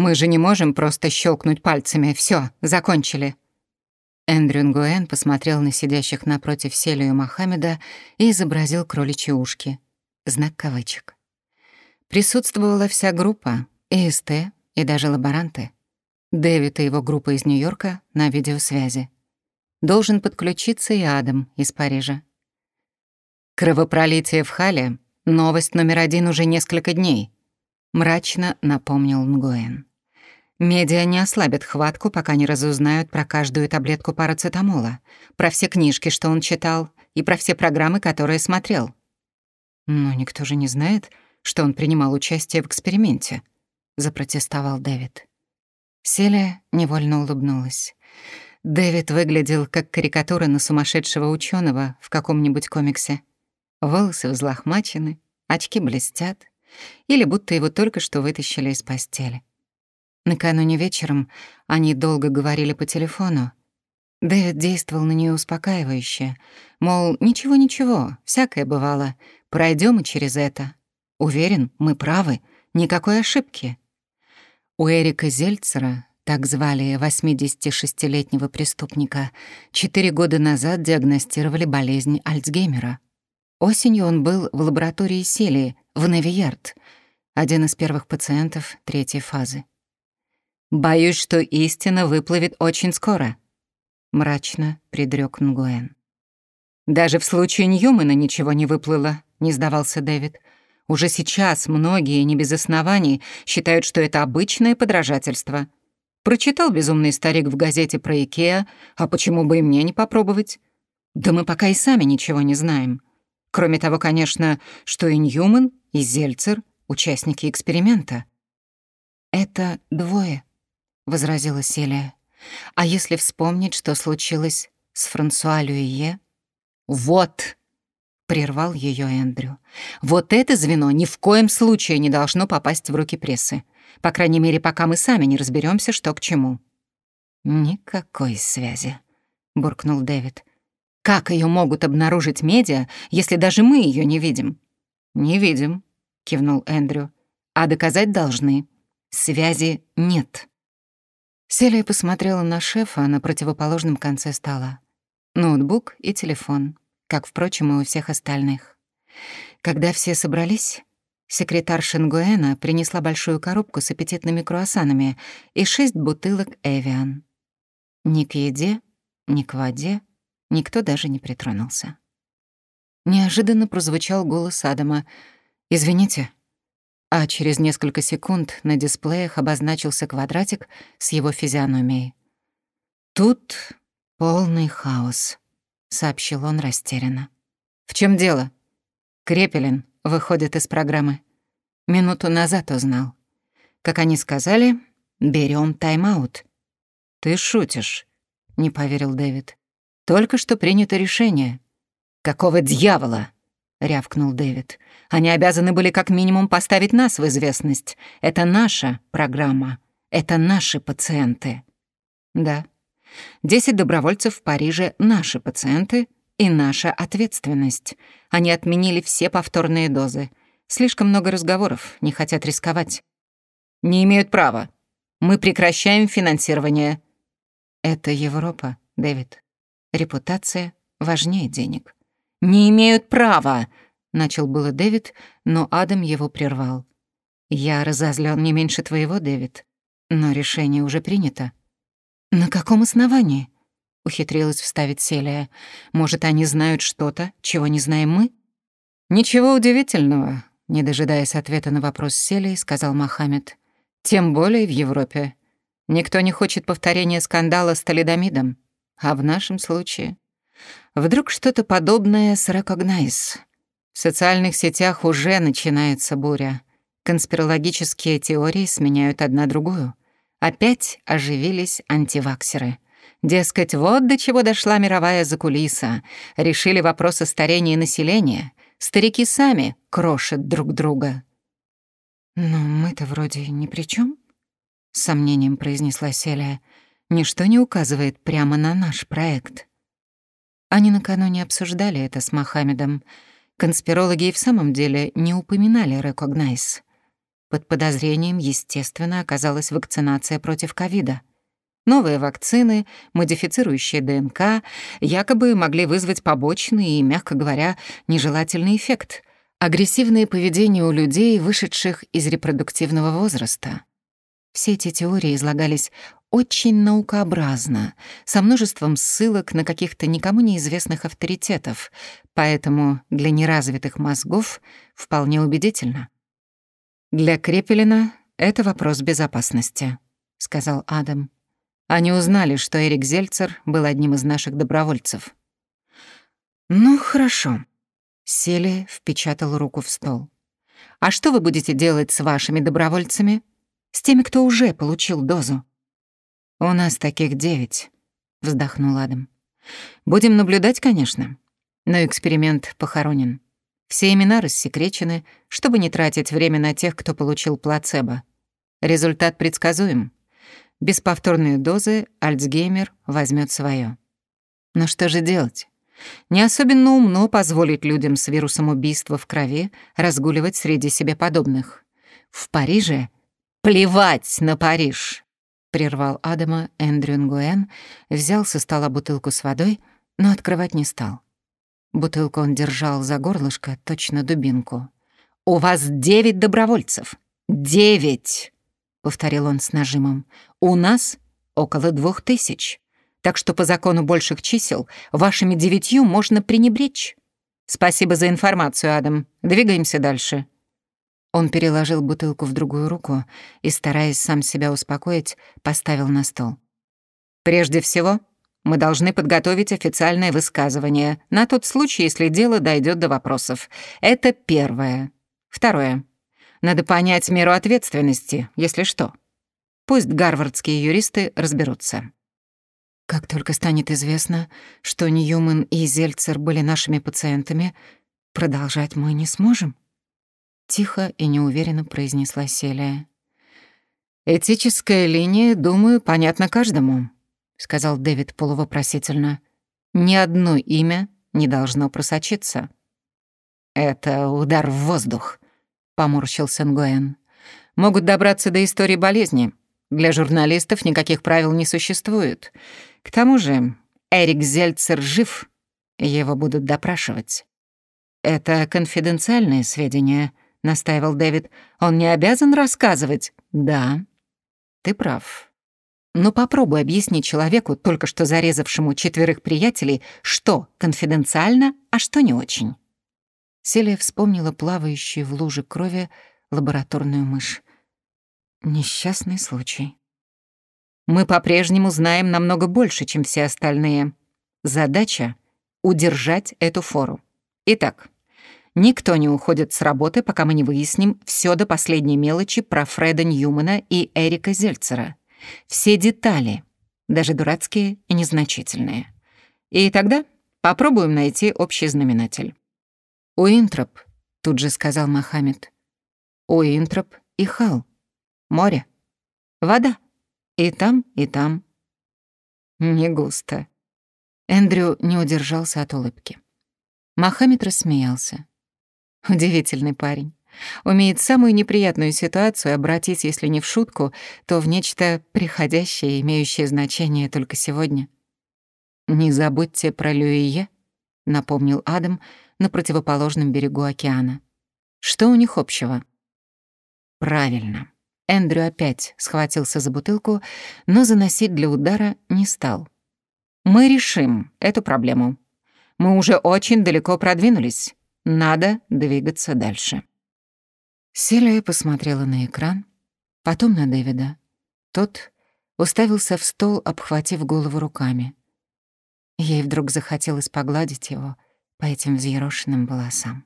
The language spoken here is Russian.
Мы же не можем просто щелкнуть пальцами. Все, закончили. Эндрю Нгуэн посмотрел на сидящих напротив Селию Мохаммеда и изобразил кроличьи ушки. Знак кавычек. Присутствовала вся группа, и СТ, и даже лаборанты. Дэвид и его группа из Нью-Йорка на видеосвязи. Должен подключиться и Адам из Парижа. Кровопролитие в Хале — новость номер один уже несколько дней, мрачно напомнил Нгуэн. Медиа не ослабят хватку, пока не разузнают про каждую таблетку парацетамола, про все книжки, что он читал, и про все программы, которые смотрел. Но никто же не знает, что он принимал участие в эксперименте, запротестовал Дэвид. Селия невольно улыбнулась. Дэвид выглядел как карикатура на сумасшедшего ученого в каком-нибудь комиксе. Волосы взлохмачены, очки блестят, или будто его только что вытащили из постели. Накануне вечером они долго говорили по телефону. Дэвид действовал на нее успокаивающе, мол, ничего-ничего, всякое бывало, пройдем и через это. Уверен, мы правы, никакой ошибки. У Эрика Зельцера, так звали 86-летнего преступника, четыре года назад диагностировали болезнь Альцгеймера. Осенью он был в лаборатории Селии в Невиярд, один из первых пациентов третьей фазы. Боюсь, что истина выплывет очень скоро», — мрачно предрёк Нгуэн. «Даже в случае Ньюмана ничего не выплыло», — не сдавался Дэвид. «Уже сейчас многие, не без оснований, считают, что это обычное подражательство. Прочитал безумный старик в газете про Икеа, а почему бы и мне не попробовать? Да мы пока и сами ничего не знаем. Кроме того, конечно, что и Ньюман, и Зельцер — участники эксперимента. Это двое возразила Селия. А если вспомнить, что случилось с Франсуа Люие? Вот, прервал ее Эндрю. Вот это звено ни в коем случае не должно попасть в руки прессы. По крайней мере, пока мы сами не разберемся, что к чему. Никакой связи, буркнул Дэвид. Как ее могут обнаружить медиа, если даже мы ее не видим? Не видим, кивнул Эндрю. А доказать должны. Связи нет. Селия посмотрела на шефа на противоположном конце стола. Ноутбук и телефон, как, впрочем, и у всех остальных. Когда все собрались, секретарь Шингуэна принесла большую коробку с аппетитными круассанами и шесть бутылок «Эвиан». Ни к еде, ни к воде никто даже не притронулся. Неожиданно прозвучал голос Адама. «Извините, а через несколько секунд на дисплеях обозначился квадратик с его физиономией. «Тут полный хаос», — сообщил он растерянно. «В чем дело?» Крепелин выходит из программы. Минуту назад узнал. Как они сказали, берем тайм-аут. «Ты шутишь», — не поверил Дэвид. «Только что принято решение». «Какого дьявола?» — рявкнул Дэвид. «Они обязаны были как минимум поставить нас в известность. Это наша программа. Это наши пациенты». «Да. Десять добровольцев в Париже — наши пациенты и наша ответственность. Они отменили все повторные дозы. Слишком много разговоров, не хотят рисковать. Не имеют права. Мы прекращаем финансирование». «Это Европа, Дэвид. Репутация важнее денег». «Не имеют права!» — начал было Дэвид, но Адам его прервал. «Я разозлен не меньше твоего, Дэвид, но решение уже принято». «На каком основании?» — ухитрилась вставить Селия. «Может, они знают что-то, чего не знаем мы?» «Ничего удивительного», — не дожидаясь ответа на вопрос Селии, сказал Мохаммед. «Тем более в Европе. Никто не хочет повторения скандала с талидомидом. А в нашем случае Вдруг что-то подобное с Recognize. В социальных сетях уже начинается буря. Конспирологические теории сменяют одна другую. Опять оживились антиваксеры. Дескать, вот до чего дошла мировая закулиса. Решили вопрос о старении населения. Старики сами крошат друг друга. «Но мы-то вроде ни при чем, сомнением произнесла Селия. «Ничто не указывает прямо на наш проект». Они накануне обсуждали это с Мохаммедом. Конспирологи и в самом деле не упоминали «Recognize». Под подозрением, естественно, оказалась вакцинация против ковида. Новые вакцины, модифицирующие ДНК, якобы могли вызвать побочный и, мягко говоря, нежелательный эффект — агрессивное поведение у людей, вышедших из репродуктивного возраста. Все эти теории излагались очень наукообразно, со множеством ссылок на каких-то никому неизвестных авторитетов, поэтому для неразвитых мозгов вполне убедительно. «Для Крепелина это вопрос безопасности», — сказал Адам. Они узнали, что Эрик Зельцер был одним из наших добровольцев. «Ну, хорошо». Селия впечатал руку в стол. «А что вы будете делать с вашими добровольцами? С теми, кто уже получил дозу?» «У нас таких девять», — вздохнул Адам. «Будем наблюдать, конечно, но эксперимент похоронен. Все имена рассекречены, чтобы не тратить время на тех, кто получил плацебо. Результат предсказуем. Без повторной дозы Альцгеймер возьмет свое. Но что же делать? Не особенно умно позволить людям с вирусом убийства в крови разгуливать среди себе подобных. В Париже плевать на Париж. — прервал Адама Эндрю Нгуэн, взял со стола бутылку с водой, но открывать не стал. Бутылку он держал за горлышко, точно дубинку. «У вас девять добровольцев! Девять!» — повторил он с нажимом. «У нас около двух тысяч. Так что по закону больших чисел вашими девятью можно пренебречь. Спасибо за информацию, Адам. Двигаемся дальше». Он переложил бутылку в другую руку и, стараясь сам себя успокоить, поставил на стол. «Прежде всего, мы должны подготовить официальное высказывание на тот случай, если дело дойдет до вопросов. Это первое. Второе. Надо понять меру ответственности, если что. Пусть гарвардские юристы разберутся». Как только станет известно, что Ньюман и Зельцер были нашими пациентами, продолжать мы не сможем. Тихо и неуверенно произнесла Селия. «Этическая линия, думаю, понятна каждому», — сказал Дэвид полувопросительно. «Ни одно имя не должно просочиться». «Это удар в воздух», — поморщился Нгуэн. «Могут добраться до истории болезни. Для журналистов никаких правил не существует. К тому же Эрик Зельцер жив, его будут допрашивать. Это конфиденциальные сведения», — настаивал Дэвид. «Он не обязан рассказывать». «Да, ты прав. Но попробуй объяснить человеку, только что зарезавшему четверых приятелей, что конфиденциально, а что не очень». Селия вспомнила плавающую в луже крови лабораторную мышь. Несчастный случай. Мы по-прежнему знаем намного больше, чем все остальные. Задача — удержать эту фору. Итак, Никто не уходит с работы, пока мы не выясним все до последней мелочи про Фреда Ньюмана и Эрика Зельцера. Все детали, даже дурацкие и незначительные. И тогда попробуем найти общий знаменатель. «Уинтроп», — тут же сказал Мохаммед. «Уинтроп и Хал. Море. Вода. И там, и там». «Не густо». Эндрю не удержался от улыбки. Мохаммед рассмеялся. Удивительный парень. Умеет самую неприятную ситуацию обратить, если не в шутку, то в нечто приходящее, имеющее значение только сегодня. «Не забудьте про Люие», — напомнил Адам на противоположном берегу океана. «Что у них общего?» «Правильно». Эндрю опять схватился за бутылку, но заносить для удара не стал. «Мы решим эту проблему. Мы уже очень далеко продвинулись. Надо двигаться дальше. Селия посмотрела на экран, потом на Дэвида. Тот уставился в стол, обхватив голову руками. Ей вдруг захотелось погладить его по этим взъерошенным волосам.